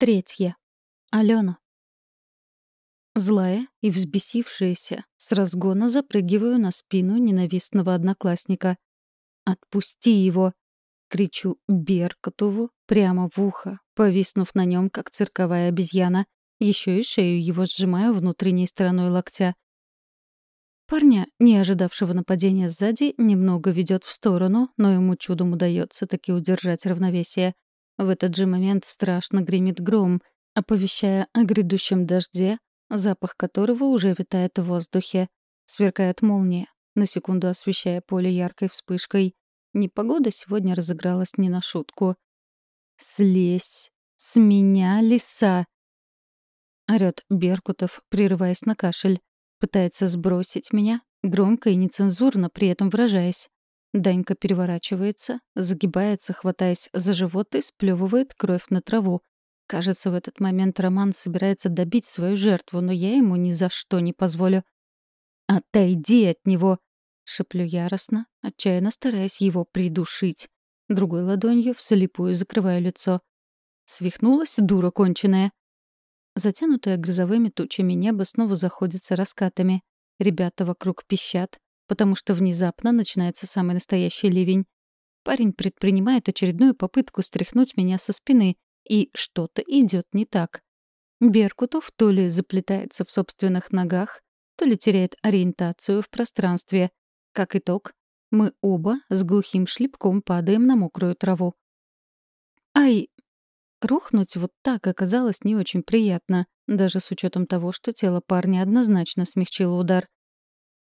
Третье. Алена. Злая и взбесившаяся, с разгона запрыгиваю на спину ненавистного одноклассника. «Отпусти его!» — кричу Беркутову прямо в ухо, повиснув на нем, как цирковая обезьяна. Еще и шею его сжимаю внутренней стороной локтя. Парня, не ожидавшего нападения сзади, немного ведет в сторону, но ему чудом удается таки удержать равновесие — в этот же момент страшно гремит гром, оповещая о грядущем дожде, запах которого уже витает в воздухе. Сверкает молния, на секунду освещая поле яркой вспышкой. Непогода сегодня разыгралась не на шутку. «Слезь! С меня лиса!» Орёт Беркутов, прерываясь на кашель. Пытается сбросить меня, громко и нецензурно при этом выражаясь. Данька переворачивается, загибается, хватаясь за живот и сплевывает кровь на траву. Кажется, в этот момент Роман собирается добить свою жертву, но я ему ни за что не позволю. «Отойди от него!» — шеплю яростно, отчаянно стараясь его придушить. Другой ладонью вслепую закрываю лицо. Свихнулась, дура конченая. Затянутое грозовыми тучами небо снова заходится раскатами. Ребята вокруг пищат, потому что внезапно начинается самый настоящий ливень. Парень предпринимает очередную попытку стряхнуть меня со спины, и что-то идет не так. Беркутов то ли заплетается в собственных ногах, то ли теряет ориентацию в пространстве. Как итог, мы оба с глухим шлепком падаем на мокрую траву. Ай! Рухнуть вот так оказалось не очень приятно, даже с учетом того, что тело парня однозначно смягчило удар.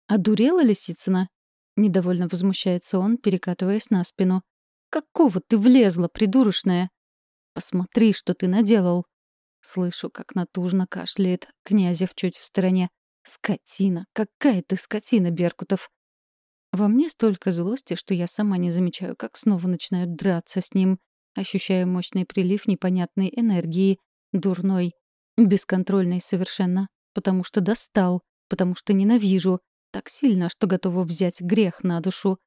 «Одурела Лисицына?» — недовольно возмущается он, перекатываясь на спину. «Какого ты влезла, придурочная?» «Посмотри, что ты наделал!» Слышу, как натужно кашляет Князев чуть в стороне. «Скотина! Какая ты скотина, Беркутов!» Во мне столько злости, что я сама не замечаю, как снова начинаю драться с ним. Ощущаю мощный прилив непонятной энергии, дурной, бесконтрольной совершенно, потому что достал, потому что ненавижу, так сильно, что готова взять грех на душу.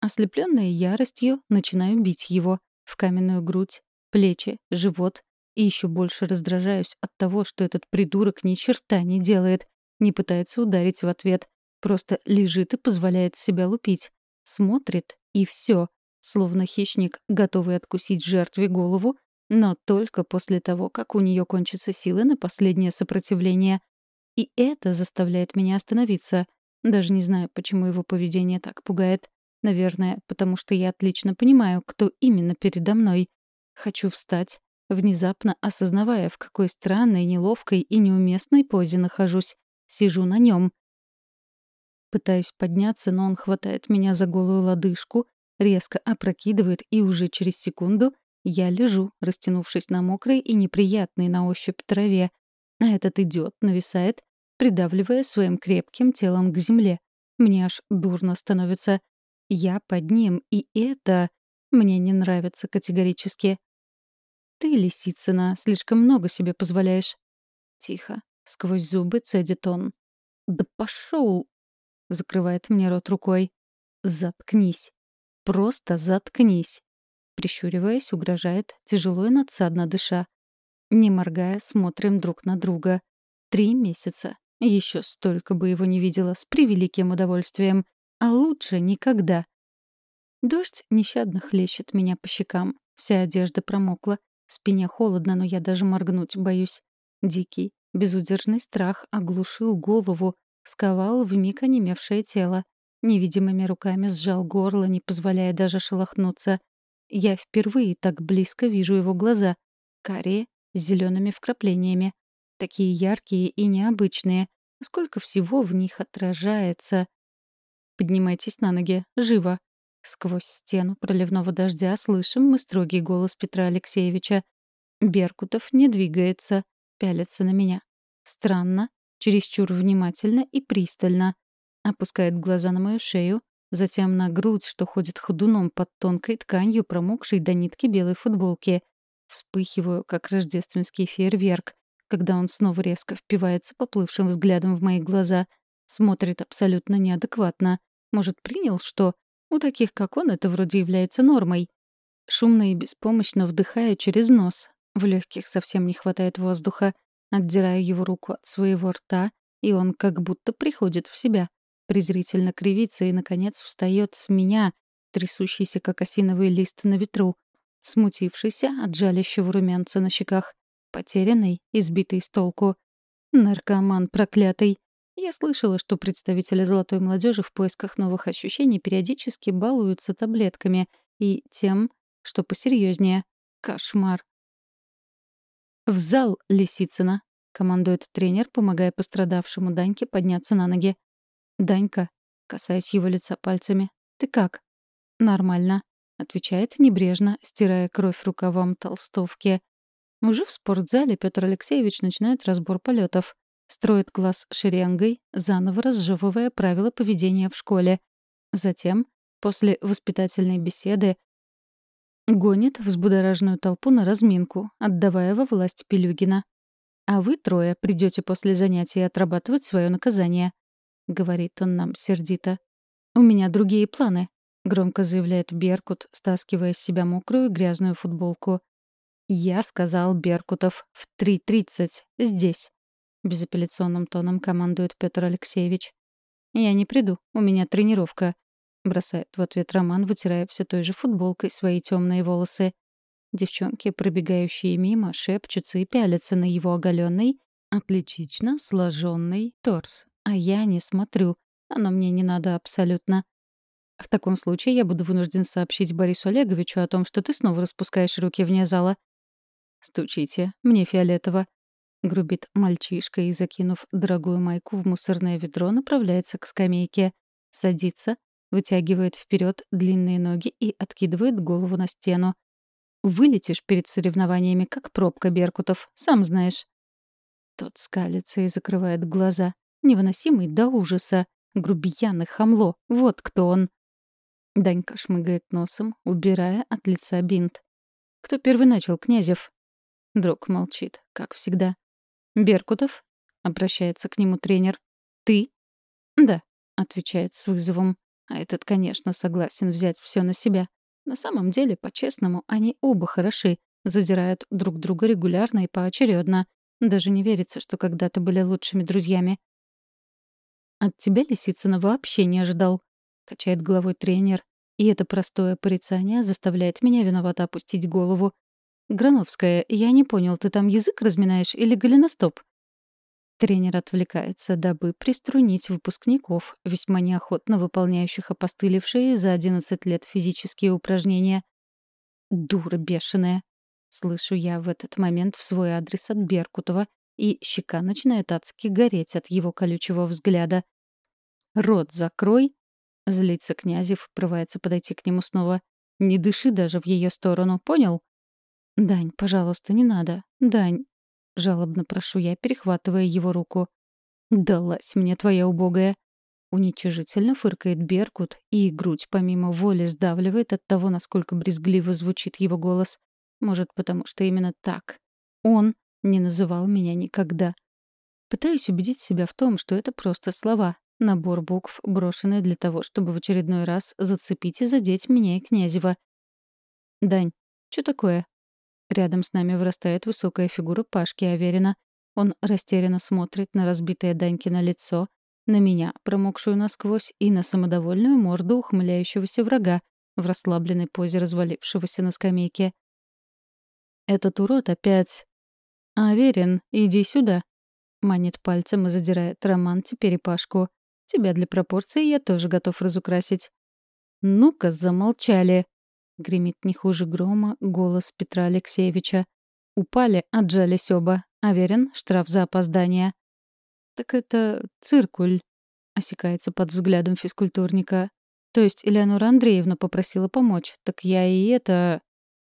Ослепленная яростью, начинаю бить его в каменную грудь, плечи, живот, и еще больше раздражаюсь от того, что этот придурок ни черта не делает, не пытается ударить в ответ, просто лежит и позволяет себя лупить. Смотрит, и все, словно хищник, готовый откусить жертве голову, но только после того, как у нее кончатся силы на последнее сопротивление. И это заставляет меня остановиться, даже не знаю, почему его поведение так пугает. Наверное, потому что я отлично понимаю, кто именно передо мной. Хочу встать, внезапно осознавая, в какой странной, неловкой и неуместной позе нахожусь. Сижу на нем. Пытаюсь подняться, но он хватает меня за голую лодыжку, резко опрокидывает, и уже через секунду я лежу, растянувшись на мокрой и неприятной на ощупь траве. А этот идиот нависает, придавливая своим крепким телом к земле. Мне аж дурно становится. Я под ним, и это мне не нравится категорически. «Ты, Лисицына, слишком много себе позволяешь». Тихо, сквозь зубы цедит он. «Да пошел!» — закрывает мне рот рукой. «Заткнись. Просто заткнись!» Прищуриваясь, угрожает, тяжело и надсадно дыша. Не моргая, смотрим друг на друга. Три месяца. Еще столько бы его не видела с превеликим удовольствием. А лучше никогда. Дождь нещадно хлещет меня по щекам. Вся одежда промокла. Спине холодно, но я даже моргнуть боюсь. Дикий, безудержный страх оглушил голову, сковал вмиг онемевшее тело. Невидимыми руками сжал горло, не позволяя даже шелохнуться. Я впервые так близко вижу его глаза. Карие, с зелеными вкраплениями. Такие яркие и необычные. Сколько всего в них отражается. «Поднимайтесь на ноги. Живо!» Сквозь стену проливного дождя слышим мы строгий голос Петра Алексеевича. Беркутов не двигается, пялится на меня. Странно, чересчур внимательно и пристально. Опускает глаза на мою шею, затем на грудь, что ходит ходуном под тонкой тканью, промокшей до нитки белой футболки. Вспыхиваю, как рождественский фейерверк когда он снова резко впивается поплывшим взглядом в мои глаза. Смотрит абсолютно неадекватно. Может, принял, что у таких, как он, это вроде является нормой. Шумно и беспомощно вдыхаю через нос. В легких совсем не хватает воздуха. Отдираю его руку от своего рта, и он как будто приходит в себя. Презрительно кривится и, наконец, встает с меня, трясущийся, как осиновый лист на ветру, смутившийся от жалящего румянца на щеках, потерянный, избитый с толку. Наркоман проклятый. Я слышала, что представители золотой молодежи в поисках новых ощущений периодически балуются таблетками и тем, что посерьезнее. Кошмар. «В зал, Лисицына!» — командует тренер, помогая пострадавшему Даньке подняться на ноги. «Данька», — касаясь его лица пальцами, — «ты как?» «Нормально», — отвечает небрежно, стирая кровь рукавом толстовки. Уже в спортзале Петр Алексеевич начинает разбор полетов. Строит класс шеренгой, заново разжевывая правила поведения в школе. Затем, после воспитательной беседы, гонит взбудораженную толпу на разминку, отдавая во власть Пелюгина. «А вы трое придете после занятий отрабатывать свое наказание», — говорит он нам сердито. «У меня другие планы», — громко заявляет Беркут, стаскивая с себя мокрую грязную футболку. «Я сказал Беркутов в 3.30. Здесь». Безапелляционным тоном командует Петр Алексеевич. «Я не приду. У меня тренировка», — бросает в ответ Роман, вытирая все той же футболкой свои темные волосы. Девчонки, пробегающие мимо, шепчутся и пялятся на его оголенный, отлично сложенный торс. А я не смотрю. Оно мне не надо абсолютно. В таком случае я буду вынужден сообщить Борису Олеговичу о том, что ты снова распускаешь руки вне зала. «Стучите, мне фиолетово», — грубит мальчишка и, закинув дорогую майку в мусорное ведро, направляется к скамейке. Садится, вытягивает вперед длинные ноги и откидывает голову на стену. «Вылетишь перед соревнованиями, как пробка Беркутов, сам знаешь». Тот скалится и закрывает глаза. Невыносимый до ужаса. Грубиян и хамло. Вот кто он. Данька шмыгает носом, убирая от лица бинт. «Кто первый начал, Князев?» Друг молчит, как всегда. «Беркутов?» — обращается к нему тренер. «Ты?» «Да», — отвечает с вызовом. А этот, конечно, согласен взять все на себя. На самом деле, по-честному, они оба хороши, задирают друг друга регулярно и поочередно. Даже не верится, что когда-то были лучшими друзьями. «От тебя, Лисицына, вообще не ожидал», — качает головой тренер. И это простое порицание заставляет меня виновато опустить голову. «Грановская, я не понял, ты там язык разминаешь или голеностоп?» Тренер отвлекается, дабы приструнить выпускников, весьма неохотно выполняющих опостылевшие за 11 лет физические упражнения. «Дура бешеная!» — слышу я в этот момент в свой адрес от Беркутова, и щека начинает адски гореть от его колючего взгляда. «Рот закрой!» — злится Князев, прорывается подойти к нему снова. «Не дыши даже в ее сторону, понял?» «Дань, пожалуйста, не надо. Дань!» — жалобно прошу я, перехватывая его руку. «Далась мне твоя убогая!» Уничижительно фыркает Беркут, и грудь помимо воли сдавливает от того, насколько брезгливо звучит его голос. Может, потому что именно так. Он не называл меня никогда. Пытаюсь убедить себя в том, что это просто слова, набор букв, брошенный для того, чтобы в очередной раз зацепить и задеть меня и Князева. «Дань, что такое?» Рядом с нами вырастает высокая фигура Пашки Аверина. Он растерянно смотрит на разбитое Данькино лицо, на меня, промокшую насквозь, и на самодовольную морду ухмыляющегося врага в расслабленной позе развалившегося на скамейке. «Этот урод опять...» «Аверин, иди сюда!» Манит пальцем и задирает Роман теперь и Пашку. «Тебя для пропорции я тоже готов разукрасить». «Ну-ка, замолчали!» — гремит не хуже грома голос Петра Алексеевича. Упали, отжались оба. Аверин — штраф за опоздание. «Так это циркуль», — осекается под взглядом физкультурника. «То есть Элеонора Андреевна попросила помочь. Так я и это...»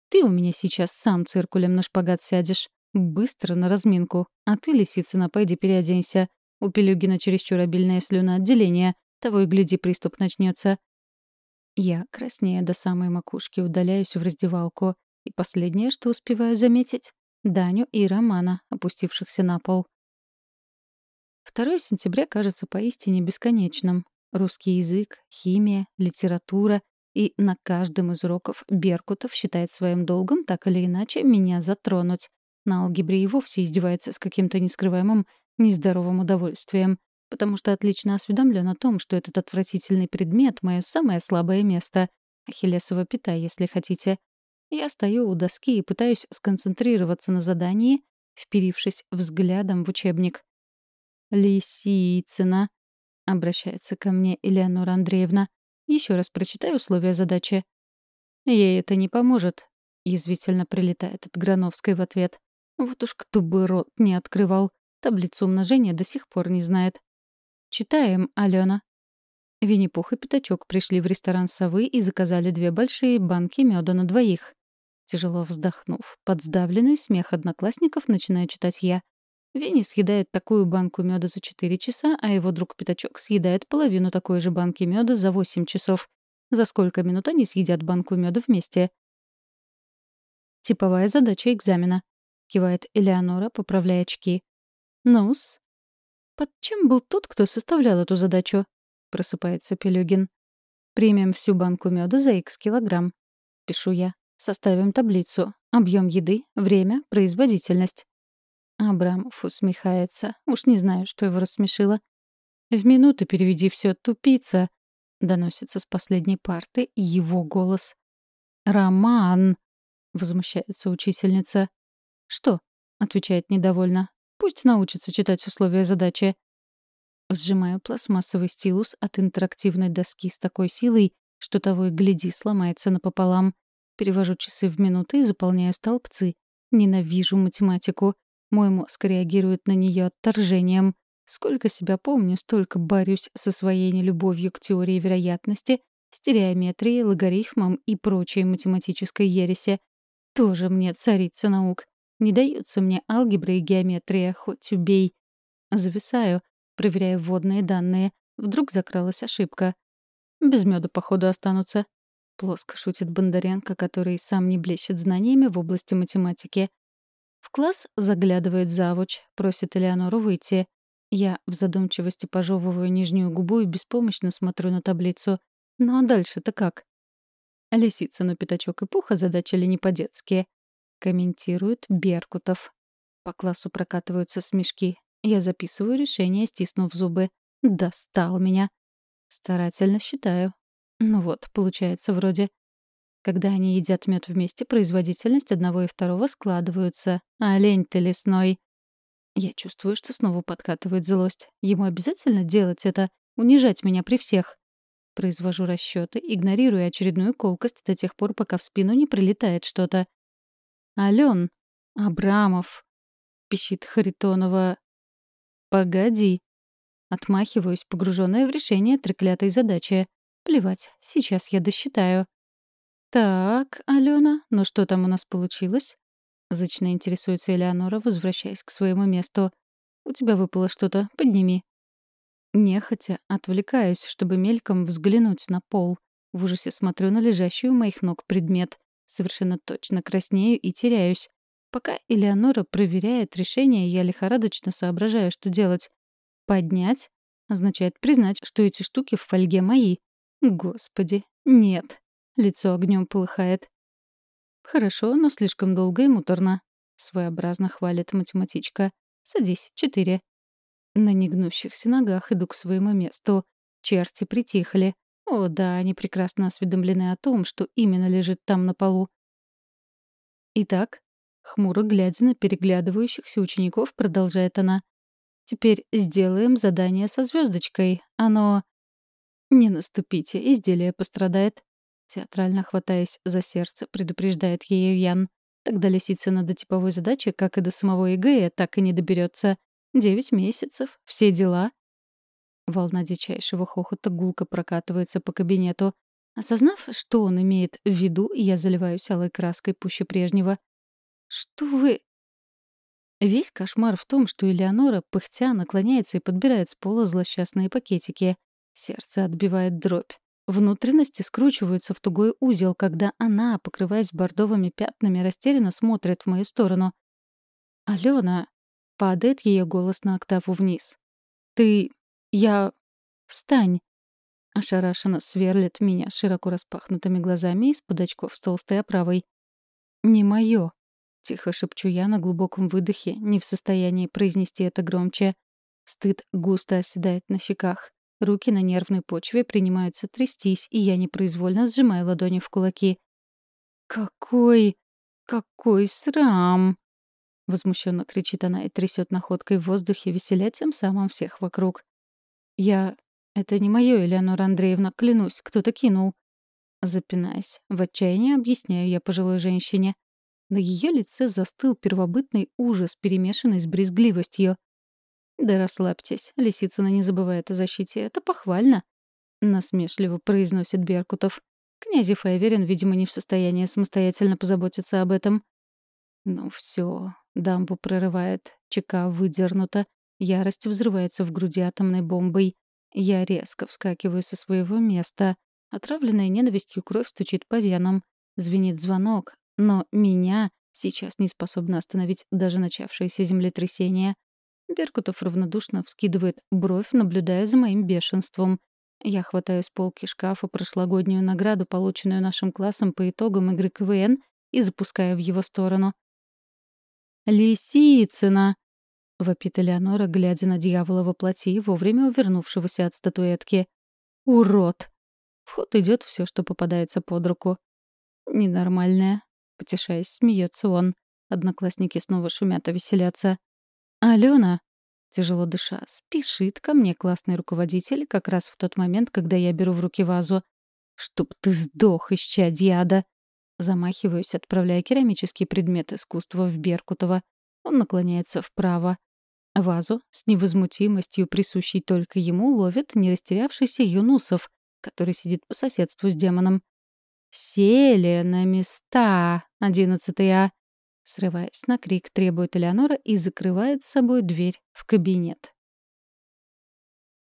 «Ты у меня сейчас сам циркулем на шпагат сядешь. Быстро на разминку. А ты, Лисицына, пойди переоденься. У Пелюгина чересчур обильное слюноотделение. Того и гляди, приступ начнется. Я, краснея до самой макушки, удаляюсь в раздевалку. И последнее, что успеваю заметить — Даню и Романа, опустившихся на пол. 2 сентября кажется поистине бесконечным. Русский язык, химия, литература и на каждом из уроков Беркутов считает своим долгом так или иначе меня затронуть. На алгебре и вовсе издевается с каким-то нескрываемым нездоровым удовольствием, потому что отлично осведомлен о том, что этот отвратительный предмет — мое самое слабое место, ахиллесова пята, если хотите. Я стою у доски и пытаюсь сконцентрироваться на задании, вперившись взглядом в учебник. «Лисицына», — обращается ко мне Элеонора Андреевна. Еще раз прочитай условия задачи». «Ей это не поможет», — язвительно прилетает от Грановской в ответ. «Вот уж кто бы рот не открывал. Таблицу умножения до сих пор не знает». «Читаем, Алена». Винни-Пух и Пятачок пришли в ресторан «Совы» и заказали две большие банки меда на двоих. Тяжело вздохнув, под сдавленный смех одноклассников начинаю читать я. Винни съедает такую банку меда за 4 часа, а его друг Пятачок съедает половину такой же банки меда за 8 часов. За сколько минут они съедят банку меда вместе? «Типовая задача экзамена», — кивает Элеонора, поправляя очки. «Ну-с». «Под чем был тот, кто составлял эту задачу?» — просыпается Пелюгин. «Примем всю банку меда за X килограмм», — пишу я. «Составим таблицу. Объем еды, время, производительность. Абрамов усмехается. Уж не знаю, что его рассмешило. «В минуты переведи все, тупица!» — доносится с последней парты его голос. «Роман!» — возмущается учительница. «Что?» — отвечает недовольно. «Пусть научится читать условия задачи». Сжимаю пластмассовый стилус от интерактивной доски с такой силой, что того и гляди сломается напополам. Перевожу часы в минуты и заполняю столбцы. Ненавижу математику. Мой мозг реагирует на нее отторжением. Сколько себя помню, столько борюсь со своей нелюбовью к теории вероятности, стереометрии, логарифмам и прочей математической ереси. Тоже мне царица наук. Не даются мне алгебра и геометрия, хоть убей. Зависаю, проверяя вводные данные. Вдруг закралась ошибка. Без меда, походу, останутся. Плоско шутит Бондаренко, который сам не блещет знаниями в области математики. В класс заглядывает завуч, просит Элеонору выйти. Я в задумчивости пожевываю нижнюю губу и беспомощно смотрю на таблицу. Ну а дальше-то как? Лисицыну пятачок и пух озадачили не по-детски. Комментирует Беркутов. По классу прокатываются смешки. Я записываю решение, стиснув зубы. Достал меня. Старательно считаю. Ну вот, получается вроде. Когда они едят мед вместе, производительность одного и второго складываются. А лень ты лесной. Я чувствую, что снова подкатывает злость. Ему обязательно делать это, унижать меня при всех. Произвожу расчеты, игнорируя очередную колкость до тех пор, пока в спину не прилетает что-то. «Ален! Абрамов!» — пищит Харитонова. «Погоди!» Отмахиваюсь, погруженная в решение треклятой задачи. Плевать, сейчас я досчитаю. «Так, Алена, ну что там у нас получилось?» Зычно интересуется Элеонора, возвращаясь к своему месту. «У тебя выпало что-то, подними». Нехотя отвлекаюсь, чтобы мельком взглянуть на пол. В ужасе смотрю на лежащий у моих ног предмет. Совершенно точно краснею и теряюсь. Пока Элеонора проверяет решение, я лихорадочно соображаю, что делать. «Поднять» означает признать, что эти штуки в фольге мои. Господи, нет. Лицо огнем полыхает. «Хорошо, но слишком долго и муторно», — своеобразно хвалит математичка. «Садись, четыре». На негнущихся ногах иду к своему месту. Черти притихли. О, да, они прекрасно осведомлены о том, что именно лежит там на полу. Итак, хмуро глядя на переглядывающихся учеников, продолжает она. Теперь сделаем задание со звездочкой. Оно... Не наступите, изделие пострадает. Театрально хватаясь за сердце, предупреждает ее Ян. Тогда Лисицына до типовой задачи, как и до самого ЕГЭ, так и не доберется. Девять месяцев, все дела. Волна дичайшего хохота гулко прокатывается по кабинету. Осознав, что он имеет в виду, я заливаюсь алой краской пуще прежнего. «Что вы...» Весь кошмар в том, что Элеонора, пыхтя, наклоняется и подбирает с пола злосчастные пакетики. Сердце отбивает дробь. Внутренности скручиваются в тугой узел, когда она, покрываясь бордовыми пятнами, растерянно смотрит в мою сторону. «Алена!» — падает ее голос на октаву вниз. «Ты... я... встань!» Ошарашенно сверлит меня широко распахнутыми глазами из-под очков с толстой оправой. «Не моё», — тихо шепчу я на глубоком выдохе, не в состоянии произнести это громче. Стыд густо оседает на щеках. Руки на нервной почве принимаются трястись, и я непроизвольно сжимаю ладони в кулаки. «Какой... какой срам!» Возмущенно кричит она и трясет находкой в воздухе, веселя тем самым всех вокруг. «Я... это не мое, Элеонора Андреевна, клянусь, кто-то кинул». Запинаясь, в отчаянии объясняю я пожилой женщине. На ее лице застыл первобытный ужас, перемешанный с брезгливостью. «Да расслабьтесь, Лисицына не забывает о защите, это похвально», — насмешливо произносит Беркутов. Князев Эверин, видимо, не в состоянии самостоятельно позаботиться об этом. Ну все, дамбу прорывает, чека выдернута, ярость взрывается в груди атомной бомбой. Я резко вскакиваю со своего места. Отравленная ненавистью кровь стучит по венам. Звенит звонок, но меня сейчас не способно остановить даже начавшееся землетрясение. Беркутов равнодушно вскидывает бровь, наблюдая за моим бешенством. Я хватаю с полки шкафа прошлогоднюю награду, полученную нашим классом по итогам игры КВН, и запускаю в его сторону. «Лисицына!» — вопит Элеонора, глядя на дьявола во плоти, вовремя увернувшегося от статуэтки. «Урод!» В ход идет все, что попадается под руку. «Ненормальная», — потешаясь, смеется он. Одноклассники снова шумят и веселятся. «Алена!» Тяжело дыша, спешит ко мне классный руководитель как раз в тот момент, когда я беру в руки вазу. «Чтоб ты сдох, исчадье ада!» Замахиваюсь, отправляя керамический предмет искусства в Беркутова. Он наклоняется вправо. Вазу с невозмутимостью, присущей только ему, ловит не растерявшийся Юнусов, который сидит по соседству с демоном. «Сели на места, одиннадцатый А!» Срываясь на крик, требует Элеонора и закрывает с собой дверь в кабинет.